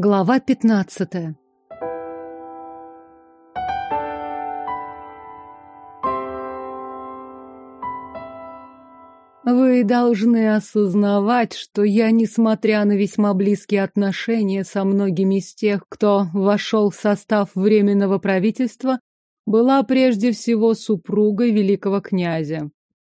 Глава пятнадцатая Вы должны осознавать, что я, несмотря на весьма близкие отношения со многими из тех, кто вошел в состав Временного правительства, была прежде всего супругой великого князя.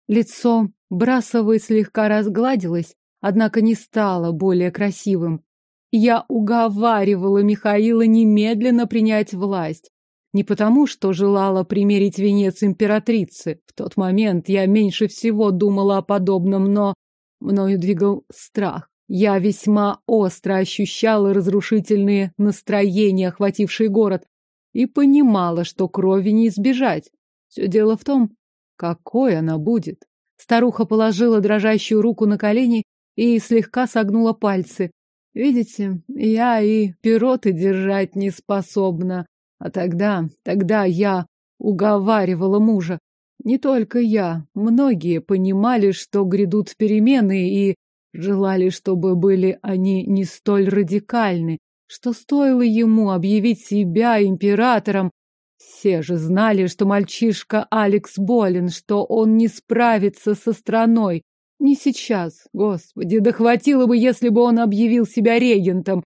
Лицо Брасовой слегка разгладилось, однако не стало более красивым. Я уговаривала Михаила немедленно принять власть. Не потому, что желала примерить венец императрицы. В тот момент я меньше всего думала о подобном, но мною двигал страх. Я весьма остро ощущала разрушительные настроения, охватившие город, и понимала, что крови не избежать. Все дело в том, какой она будет. Старуха положила дрожащую руку на колени и слегка согнула пальцы. Видите, я и пироты держать не способна. А тогда, тогда я уговаривала мужа. Не только я, многие понимали, что грядут перемены и желали, чтобы были они не столь радикальны, что стоило ему объявить себя императором. Все же знали, что мальчишка Алекс болен, что он не справится со страной. Не сейчас, господи, да хватило бы, если бы он объявил себя регентом.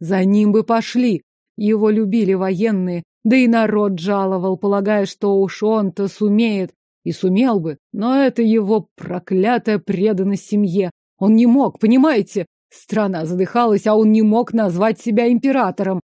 За ним бы пошли. Его любили военные, да и народ жаловал, полагая, что уж он-то сумеет. И сумел бы, но это его проклятая преданность семье. Он не мог, понимаете? Страна задыхалась, а он не мог назвать себя императором.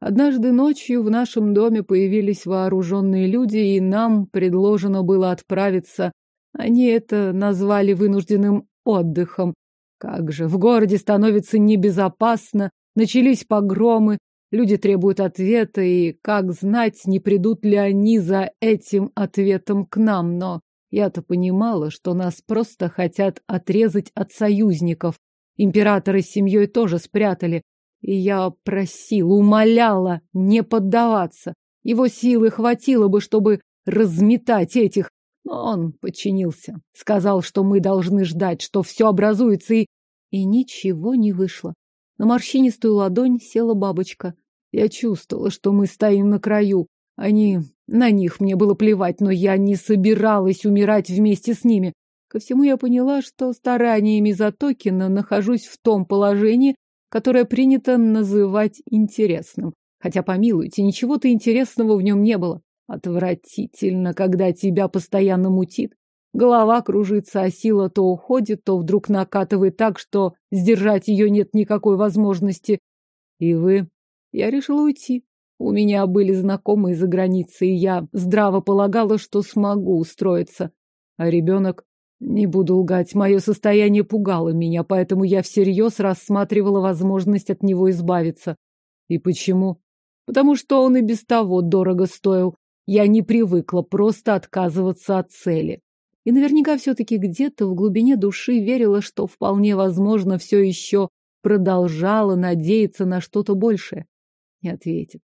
Однажды ночью в нашем доме появились вооруженные люди, и нам предложено было отправиться. Они это назвали вынужденным отдыхом. Как же, в городе становится небезопасно, начались погромы, Люди требуют ответа, и как знать, не придут ли они за этим ответом к нам, но я-то понимала, что нас просто хотят отрезать от союзников. Императоры с семьей тоже спрятали, и я просила, умоляла не поддаваться. Его силы хватило бы, чтобы разметать этих, но он подчинился. Сказал, что мы должны ждать, что все образуется, и... И ничего не вышло. На морщинистую ладонь села бабочка. Я чувствовала, что мы стоим на краю. Они... На них мне было плевать, но я не собиралась умирать вместе с ними. Ко всему я поняла, что стараниями Затокина нахожусь в том положении, которое принято называть интересным. Хотя, помилуйте, ничего-то интересного в нем не было. Отвратительно, когда тебя постоянно мутит. Голова кружится, а сила то уходит, то вдруг накатывает так, что сдержать ее нет никакой возможности. И вы я решила уйти. У меня были знакомые за границей, и я здраво полагала, что смогу устроиться. А ребенок, не буду лгать, мое состояние пугало меня, поэтому я всерьез рассматривала возможность от него избавиться. И почему? Потому что он и без того дорого стоил. Я не привыкла просто отказываться от цели. И наверняка все-таки где-то в глубине души верила, что вполне возможно все еще продолжала надеяться на что-то большее не ответит.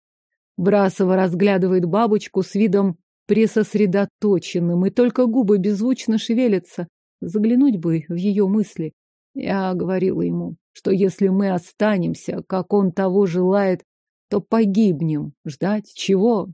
Брасова разглядывает бабочку с видом пресосредоточенным, и только губы беззвучно шевелятся. Заглянуть бы в ее мысли. Я говорила ему, что если мы останемся, как он того желает, то погибнем. Ждать чего?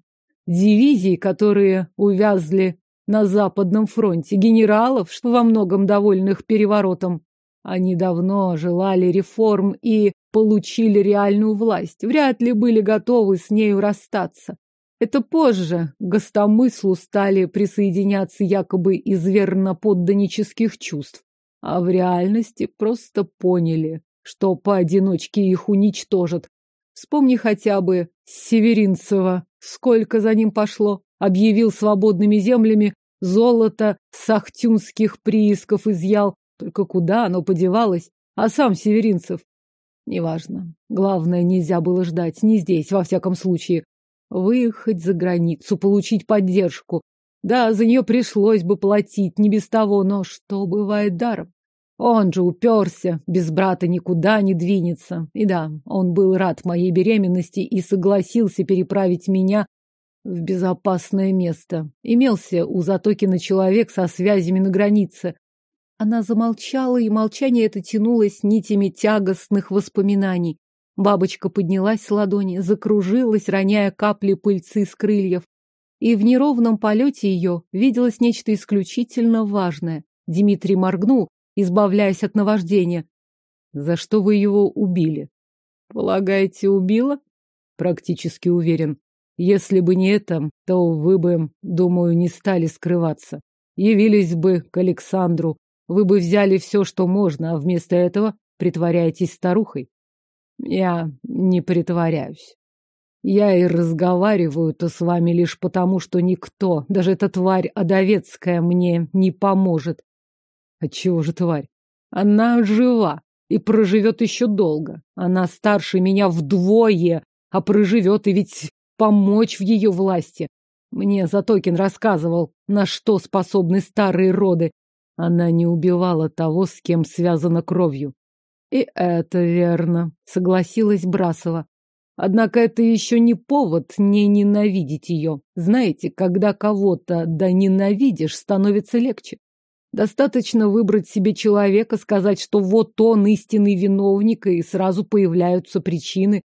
Дивизии, которые увязли на Западном фронте, генералов, что во многом довольных переворотом. Они давно желали реформ и получили реальную власть, вряд ли были готовы с нею расстаться. Это позже к гостомыслу стали присоединяться якобы из верноподданнических чувств, а в реальности просто поняли, что поодиночке их уничтожат. Вспомни хотя бы Северинцева, сколько за ним пошло, объявил свободными землями, золото сахтюнских приисков изъял, только куда оно подевалось, а сам Северинцев Неважно. Главное, нельзя было ждать, не здесь, во всяком случае. Выехать за границу, получить поддержку. Да, за нее пришлось бы платить, не без того, но что бывает даром? Он же уперся, без брата никуда не двинется. И да, он был рад моей беременности и согласился переправить меня в безопасное место. Имелся у Затокина человек со связями на границе. Она замолчала, и молчание это тянулось нитями тягостных воспоминаний. Бабочка поднялась с ладони, закружилась, роняя капли пыльцы с крыльев. И в неровном полете ее виделось нечто исключительно важное. Дмитрий моргнул, избавляясь от наваждения. За что вы его убили? Полагаете, убила? Практически уверен. Если бы не это, то вы бы, думаю, не стали скрываться. Явились бы к Александру. Вы бы взяли все, что можно, а вместо этого притворяетесь старухой. Я не притворяюсь. Я и разговариваю-то с вами лишь потому, что никто, даже эта тварь Адовецкая, мне не поможет. Отчего же тварь? Она жива и проживет еще долго. Она старше меня вдвое, а проживет и ведь помочь в ее власти. Мне Затокин рассказывал, на что способны старые роды. Она не убивала того, с кем связана кровью. И это верно, согласилась Брасова. Однако это еще не повод не ненавидеть ее. Знаете, когда кого-то да ненавидишь, становится легче. Достаточно выбрать себе человека, сказать, что вот он истинный виновник, и сразу появляются причины,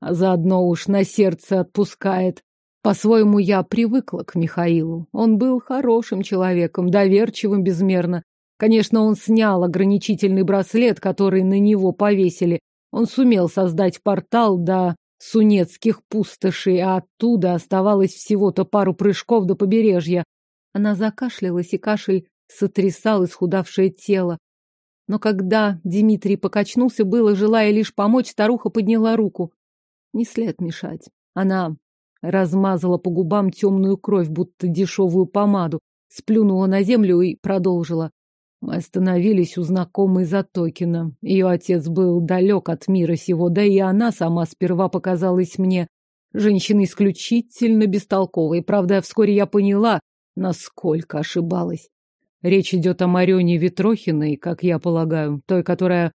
а заодно уж на сердце отпускает. По-своему, я привыкла к Михаилу. Он был хорошим человеком, доверчивым безмерно. Конечно, он снял ограничительный браслет, который на него повесили. Он сумел создать портал до Сунецких пустошей, а оттуда оставалось всего-то пару прыжков до побережья. Она закашлялась, и кашель сотрясал исхудавшее тело. Но когда Дмитрий покачнулся, было, желая лишь помочь, старуха подняла руку. Не след мешать. Она размазала по губам темную кровь, будто дешевую помаду, сплюнула на землю и продолжила. Мы остановились у знакомой Затокина. Ее отец был далек от мира сего, да и она сама сперва показалась мне женщиной исключительно бестолковой. Правда, вскоре я поняла, насколько ошибалась. Речь идет о Марёне Ветрохиной, как я полагаю, той, которая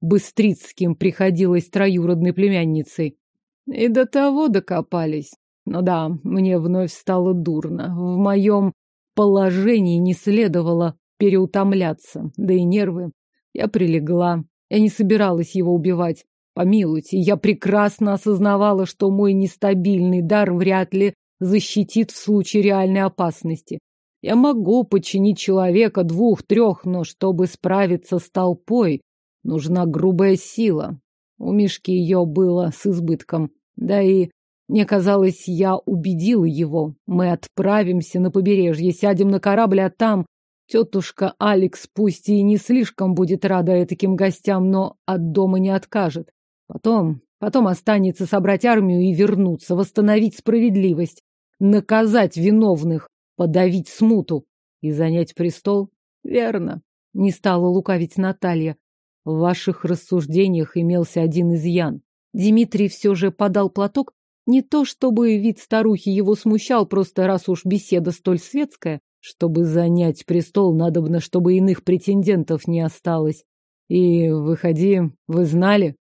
Быстрицким приходилась троюродной племянницей. И до того докопались. Ну да, мне вновь стало дурно. В моем положении не следовало переутомляться, да и нервы. Я прилегла. Я не собиралась его убивать. Помилуйте, я прекрасно осознавала, что мой нестабильный дар вряд ли защитит в случае реальной опасности. Я могу подчинить человека двух-трех, но чтобы справиться с толпой, нужна грубая сила. У Мишки ее было с избытком. Да и мне казалось, я убедила его. Мы отправимся на побережье, сядем на корабль, а там тетушка Алекс пусть и не слишком будет рада таким гостям, но от дома не откажет. Потом, потом останется собрать армию и вернуться, восстановить справедливость, наказать виновных подавить смуту и занять престол? Верно. Не стала лукавить Наталья. В ваших рассуждениях имелся один изъян. Дмитрий все же подал платок. Не то, чтобы вид старухи его смущал, просто раз уж беседа столь светская, чтобы занять престол, надобно, чтобы иных претендентов не осталось. И, выходи, вы знали?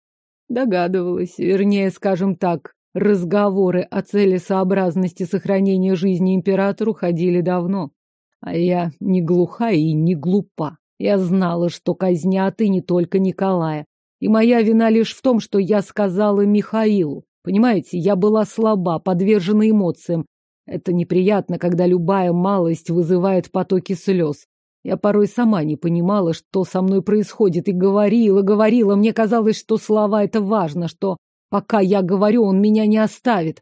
Догадывалась, вернее, скажем так, Разговоры о целесообразности сохранения жизни императору ходили давно. А я не глуха и не глупа. Я знала, что казнят и не только Николая. И моя вина лишь в том, что я сказала Михаилу. Понимаете, я была слаба, подвержена эмоциям. Это неприятно, когда любая малость вызывает потоки слез. Я порой сама не понимала, что со мной происходит, и говорила, говорила. Мне казалось, что слова — это важно, что Пока я говорю, он меня не оставит.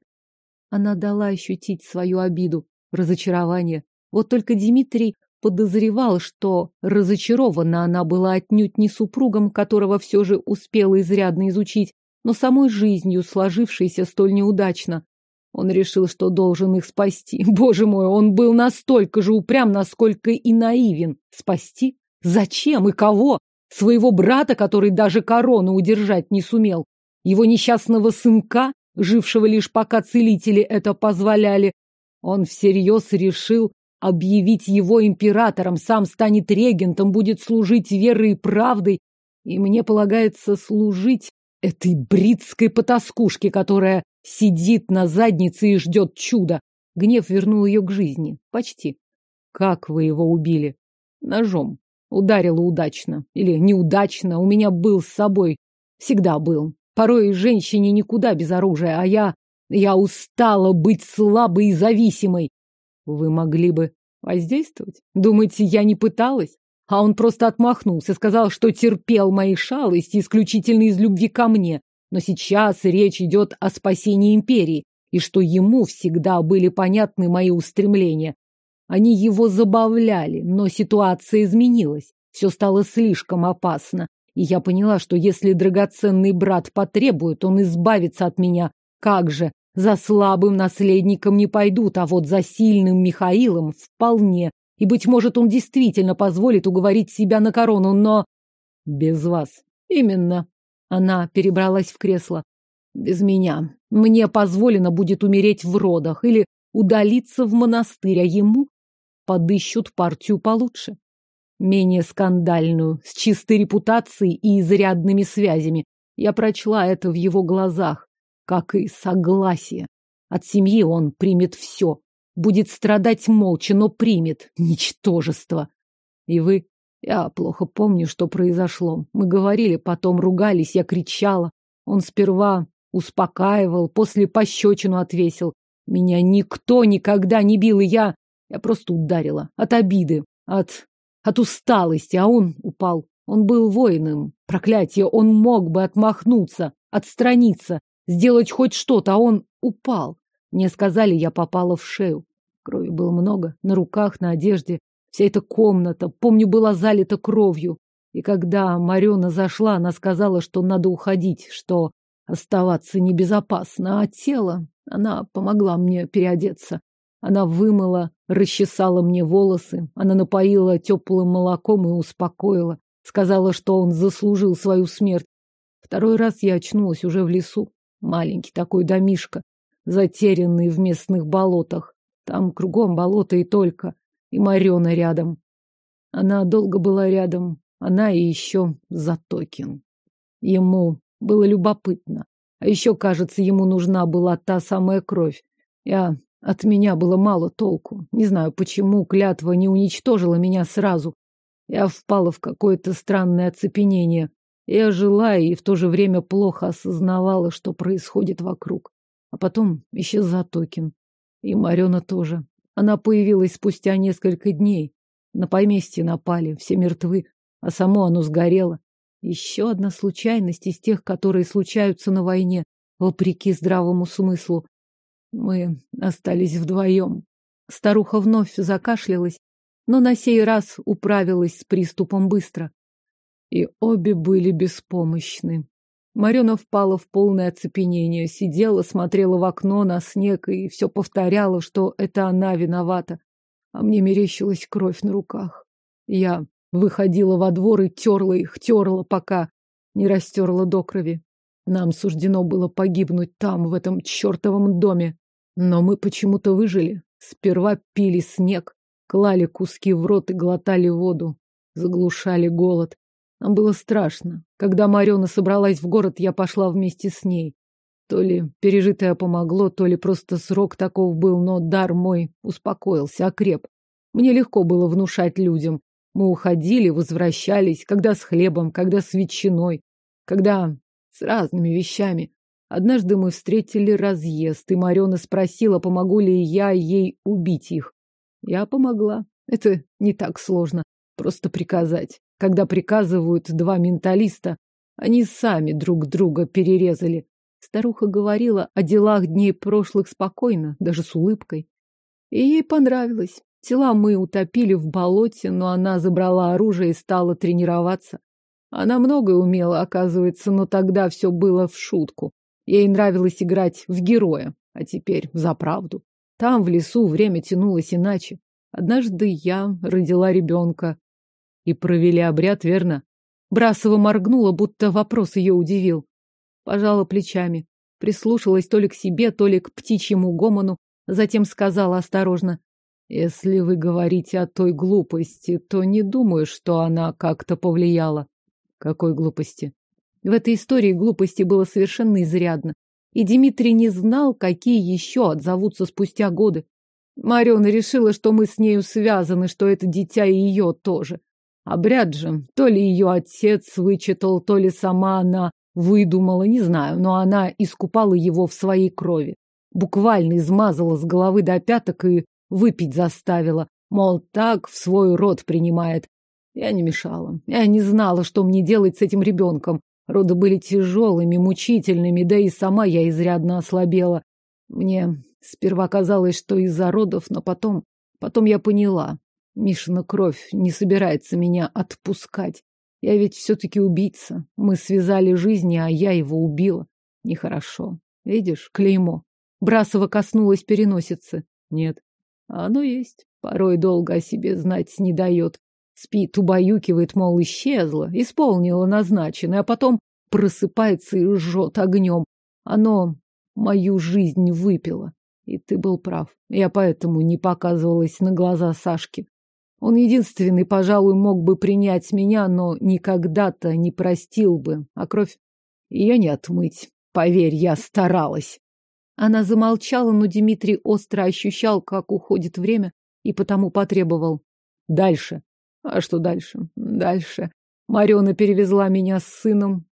Она дала ощутить свою обиду, разочарование. Вот только Дмитрий подозревал, что разочарована она была отнюдь не супругом, которого все же успела изрядно изучить, но самой жизнью, сложившейся столь неудачно. Он решил, что должен их спасти. Боже мой, он был настолько же упрям, насколько и наивен. Спасти? Зачем и кого? Своего брата, который даже корону удержать не сумел его несчастного сынка, жившего лишь пока целители это позволяли. Он всерьез решил объявить его императором, сам станет регентом, будет служить верой и правдой, и мне полагается служить этой бритской потаскушке, которая сидит на заднице и ждет чуда. Гнев вернул ее к жизни. Почти. Как вы его убили? Ножом. Ударила удачно. Или неудачно. У меня был с собой. Всегда был. Порой женщине никуда без оружия, а я... Я устала быть слабой и зависимой. Вы могли бы воздействовать? Думаете, я не пыталась? А он просто отмахнулся, сказал, что терпел мои шалости исключительно из любви ко мне. Но сейчас речь идет о спасении империи, и что ему всегда были понятны мои устремления. Они его забавляли, но ситуация изменилась. Все стало слишком опасно. И я поняла, что если драгоценный брат потребует, он избавится от меня. Как же, за слабым наследником не пойдут, а вот за сильным Михаилом вполне. И, быть может, он действительно позволит уговорить себя на корону, но... Без вас. Именно. Она перебралась в кресло. Без меня. Мне позволено будет умереть в родах или удалиться в монастырь, а ему подыщут партию получше. Менее скандальную, с чистой репутацией и изрядными связями. Я прочла это в его глазах, как и согласие. От семьи он примет все. Будет страдать молча, но примет. Ничтожество. И вы? Я плохо помню, что произошло. Мы говорили, потом ругались, я кричала. Он сперва успокаивал, после пощечину отвесил. Меня никто никогда не бил, и я... Я просто ударила. От обиды, от... от усталости, а он упал. Он был воином. Проклятие, он мог бы отмахнуться, отстраниться, сделать хоть что-то, а он упал. Мне сказали, я попала в шею. Крови было много, на руках, на одежде. Вся эта комната, помню, была залита кровью. И когда Марена зашла, она сказала, что надо уходить, что оставаться небезопасно, а тело... Она помогла мне переодеться. Она вымыла, расчесала мне волосы, она напоила теплым молоком и успокоила. Сказала, что он заслужил свою смерть. Второй раз я очнулась уже в лесу. Маленький такой домишко, затерянный в местных болотах. Там кругом болото и только. И Марена рядом. Она долго была рядом. Она и еще Затокин. Ему было любопытно. А еще, кажется, ему нужна была та самая кровь. Я... От меня было мало толку. Не знаю, почему клятва не уничтожила меня сразу. Я впала в какое-то странное оцепенение. Я жила и в то же время плохо осознавала, что происходит вокруг. А потом исчез Затокин. И Марена тоже. Она появилась спустя несколько дней. На поместье напали, все мертвы, а само оно сгорело. Еще одна случайность из тех, которые случаются на войне, вопреки здравому смыслу. Мы остались вдвоем. Старуха вновь закашлялась, но на сей раз управилась с приступом быстро. И обе были беспомощны. Марена впала в полное оцепенение, сидела, смотрела в окно на снег и все повторяла, что это она виновата. А мне мерещилась кровь на руках. Я Выходила во двор и терла их, терла, пока не растерла до крови. Нам суждено было погибнуть там, в этом чертовом доме. Но мы почему-то выжили. Сперва пили снег, клали куски в рот и глотали воду. Заглушали голод. Нам было страшно. Когда Марена собралась в город, я пошла вместе с ней. То ли пережитое помогло, то ли просто срок таков был, но дар мой успокоился, окреп. Мне легко было внушать людям. Мы уходили, возвращались, когда с хлебом, когда с ветчиной, когда с разными вещами. Однажды мы встретили разъезд, и Марена спросила, помогу ли я ей убить их. Я помогла. Это не так сложно. Просто приказать. Когда приказывают два менталиста, они сами друг друга перерезали. Старуха говорила о делах дней прошлых спокойно, даже с улыбкой. И ей понравилось. Тела мы утопили в болоте, но она забрала оружие и стала тренироваться. Она многое умела, оказывается, но тогда все было в шутку. Ей нравилось играть в героя, а теперь за правду. Там, в лесу, время тянулось иначе. Однажды я родила ребенка. И провели обряд, верно? Брасова моргнула, будто вопрос ее удивил. Пожала плечами. Прислушалась то ли к себе, то ли к птичьему гомону. Затем сказала осторожно. Если вы говорите о той глупости, то не думаю, что она как-то повлияла. Какой глупости? В этой истории глупости было совершенно изрядно. И Дмитрий не знал, какие еще отзовутся спустя годы. Марена решила, что мы с нею связаны, что это дитя и ее тоже. Обряд же, то ли ее отец вычитал, то ли сама она выдумала, не знаю, но она искупала его в своей крови. Буквально измазала с головы до пяток и выпить заставила. Мол, так в свой рот принимает. Я не мешала. Я не знала, что мне делать с этим ребенком. Роды были тяжелыми, мучительными, да и сама я изрядно ослабела. Мне сперва казалось, что из-за родов, но потом... Потом я поняла. Мишина кровь не собирается меня отпускать. Я ведь все-таки убийца. Мы связали жизни, а я его убила. Нехорошо. Видишь, клеймо. Брасова коснулась переносицы. Нет. Оно есть. Порой долго о себе знать не дает. Спит, убаюкивает, мол, исчезла, исполнила назначенное, а потом просыпается и жжет огнем. Оно мою жизнь выпило. И ты был прав. Я поэтому не показывалась на глаза Сашки. Он единственный, пожалуй, мог бы принять меня, но никогда-то не простил бы. А кровь ее не отмыть. Поверь, я старалась. Она замолчала, но Дмитрий остро ощущал, как уходит время, и потому потребовал. Дальше. А что дальше? Дальше. Марена перевезла меня с сыном.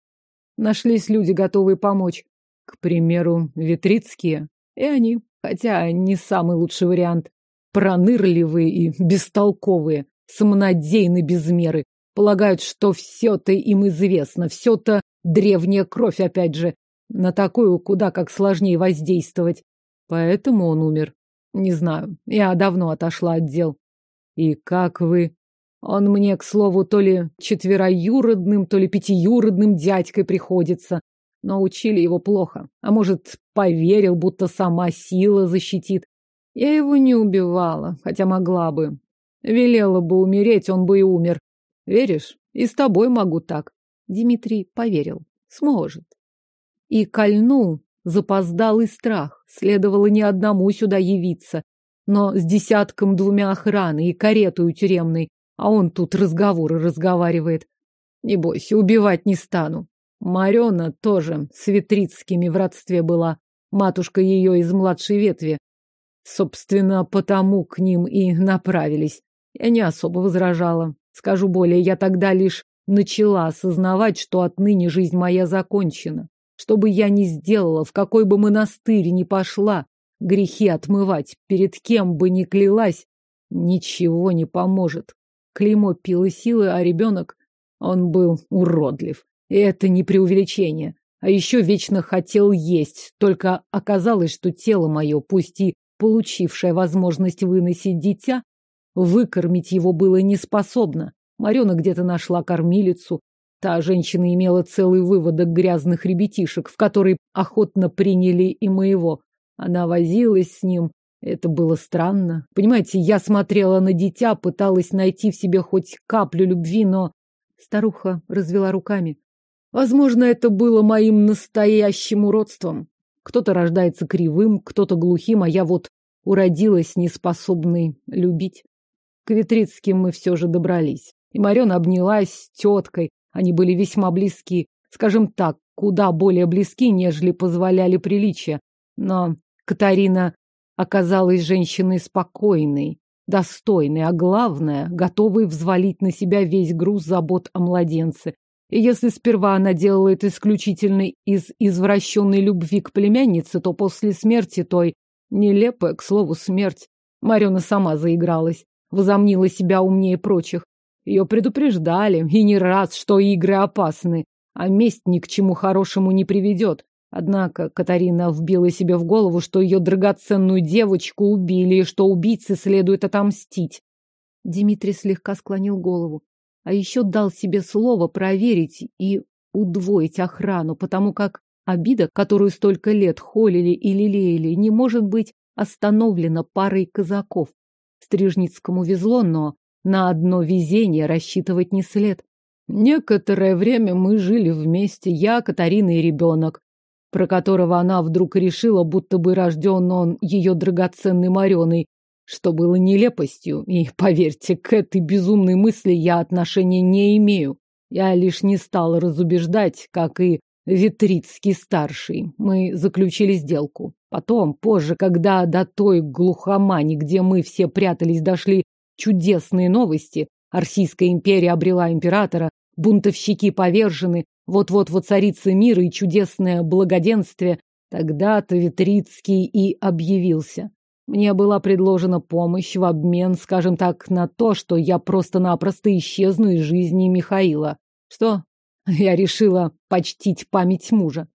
Нашлись люди, готовые помочь. К примеру, Витрицкие. И они, хотя не самый лучший вариант. Пронырливые и бестолковые, самонадеянны без меры. Полагают, что все-то им известно, все-то древняя кровь, опять же. На такую куда как сложнее воздействовать. Поэтому он умер. Не знаю, я давно отошла от дел. И как вы... Он мне, к слову, то ли четвероюродным, то ли пятиюродным дядькой приходится. Но учили его плохо. А может, поверил, будто сама сила защитит. Я его не убивала, хотя могла бы. Велела бы умереть, он бы и умер. Веришь? И с тобой могу так. Дмитрий поверил. Сможет. И кольнул запоздалый страх. Следовало не одному сюда явиться, но с десятком двумя охраны и каретою тюремной. А он тут разговоры разговаривает. Не бойся, убивать не стану. Марена тоже с Ветрицкими в родстве была. Матушка ее из младшей ветви. Собственно, потому к ним и направились. Я не особо возражала. Скажу более, я тогда лишь начала осознавать, что отныне жизнь моя закончена. Что бы я ни сделала, в какой бы монастырь ни пошла, грехи отмывать, перед кем бы ни клялась, ничего не поможет. Клеймо пило силы, а ребенок, он был уродлив. И это не преувеличение. А еще вечно хотел есть, только оказалось, что тело мое, пусть и получившее возможность выносить дитя, выкормить его было неспособно. Марена где-то нашла кормилицу. Та женщина имела целый выводок грязных ребятишек, в который охотно приняли и моего. Она возилась с ним, это было странно. Понимаете, я смотрела на дитя, пыталась найти в себе хоть каплю любви, но... Старуха развела руками. Возможно, это было моим настоящим уродством. Кто-то рождается кривым, кто-то глухим, а я вот уродилась неспособной любить. К Витрицким мы все же добрались. И Марена обнялась с теткой. Они были весьма близки. Скажем так, куда более близки, нежели позволяли приличия. Но Катарина оказалась женщиной спокойной, достойной, а главное, готовой взвалить на себя весь груз забот о младенце. И если сперва она делала это исключительно из извращенной любви к племяннице, то после смерти той, нелепая, к слову, смерть, Марена сама заигралась, возомнила себя умнее прочих. Ее предупреждали, и не раз, что игры опасны, а месть ни к чему хорошему не приведет. Однако Катарина вбила себе в голову, что ее драгоценную девочку убили, и что убийце следует отомстить. Дмитрий слегка склонил голову. А еще дал себе слово проверить и удвоить охрану, потому как обида, которую столько лет холили и лелеяли, не может быть остановлена парой казаков. Стрижницкому везло, но на одно везение рассчитывать не след. Некоторое время мы жили вместе, я, Катарина и ребенок про которого она вдруг решила, будто бы рожден он ее драгоценной Мареной, что было нелепостью, и, поверьте, к этой безумной мысли я отношения не имею. Я лишь не стала разубеждать, как и Витрицкий-старший. Мы заключили сделку. Потом, позже, когда до той глухомани, где мы все прятались, дошли чудесные новости, Арсийская империя обрела императора, бунтовщики повержены, Вот-вот воцарится мир и чудесное благоденствие. Тогда-то Витрицкий и объявился. Мне была предложена помощь в обмен, скажем так, на то, что я просто-напросто исчезну из жизни Михаила. Что? Я решила почтить память мужа.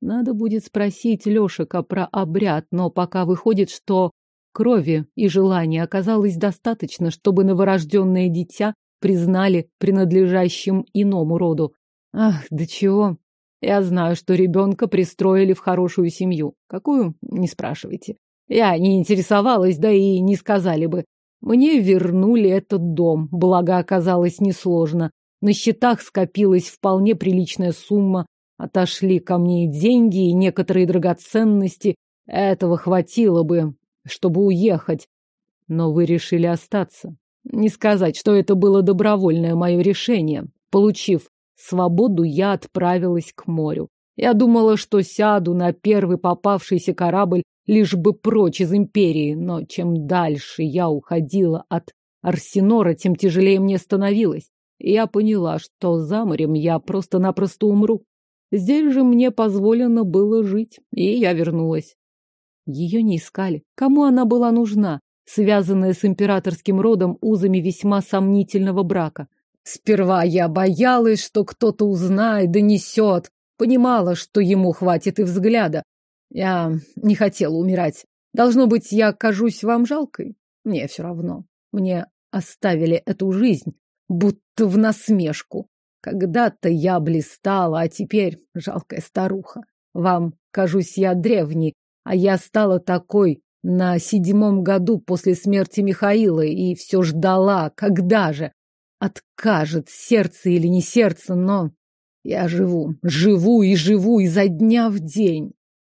Надо будет спросить Лешика про обряд, но пока выходит, что крови и желания оказалось достаточно, чтобы новорожденное дитя признали принадлежащим иному роду. Ах, да чего? Я знаю, что ребенка пристроили в хорошую семью. Какую? Не спрашивайте. Я не интересовалась, да и не сказали бы. Мне вернули этот дом, благо оказалось несложно. На счетах скопилась вполне приличная сумма, Отошли ко мне и деньги, и некоторые драгоценности. Этого хватило бы, чтобы уехать. Но вы решили остаться. Не сказать, что это было добровольное мое решение. Получив свободу, я отправилась к морю. Я думала, что сяду на первый попавшийся корабль, лишь бы прочь из империи, но чем дальше я уходила от Арсенора, тем тяжелее мне становилось. Я поняла, что за морем я просто-напросто умру. Здесь же мне позволено было жить, и я вернулась. Ее не искали. Кому она была нужна, связанная с императорским родом узами весьма сомнительного брака? Сперва я боялась, что кто-то узнает, донесет. Понимала, что ему хватит и взгляда. Я не хотела умирать. Должно быть, я кажусь вам жалкой. Мне все равно. Мне оставили эту жизнь, будто в насмешку. Когда-то я блистала, а теперь жалкая старуха. Вам кажусь я древней, а я стала такой на седьмом году после смерти Михаила и все ждала, когда же откажет сердце или не сердце, но я живу, живу и живу изо дня в день.